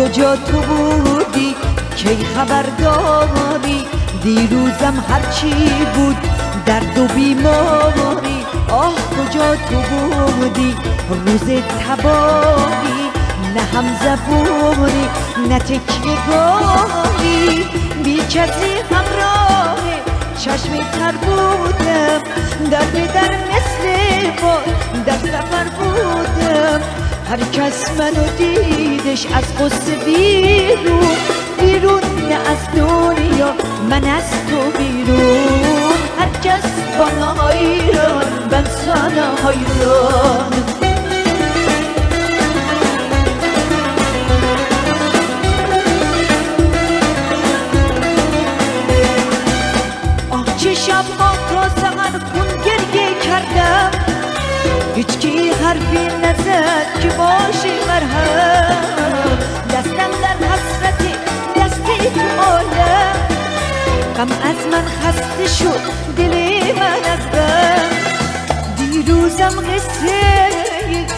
کجا تو بودی؟ کی خبر داری؟ دیروزم هرچی بود درد و بیماری. آه کجا تو بودی؟ روز تباری نه هم زبونی نه تکیه گاهی. بی کسی همراه چشمی تر بودم. در در مثل با در سفر بودم. هر کس منو دیدش از قصه بیرون. بیرون نه از دنیا من از تو بیرون. هر کس با نایران من سانا حیران که باشی مرهم. دستم در حسرت دستی تو عالم. غم از من خسته شد دل من از غم. دیروزم قصه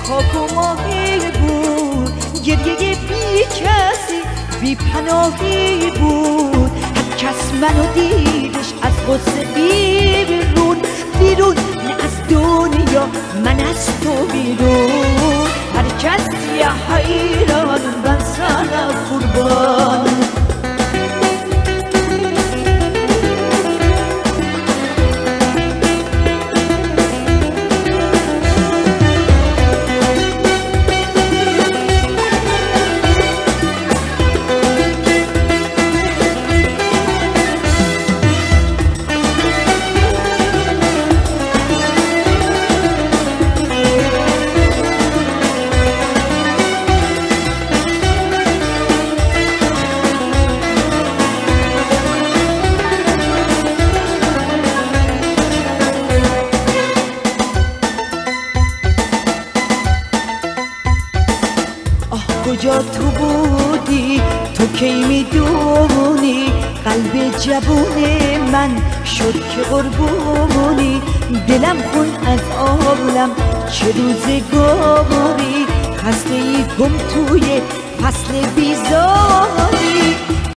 خاک و ماهی بود. گریه بی کسی بی پناهی بود. هر کس منو دیدش از غصه بیرون. بیرون نه از دنیا من از تو بیرون. بس يا حيرة بس کجا تو بودی؟ تو کی می‌دونی؟ قلب جوون من شد که قربونی. دلم خون از عالم چه روزگاری خسته ای گم توی فصل بیزاری.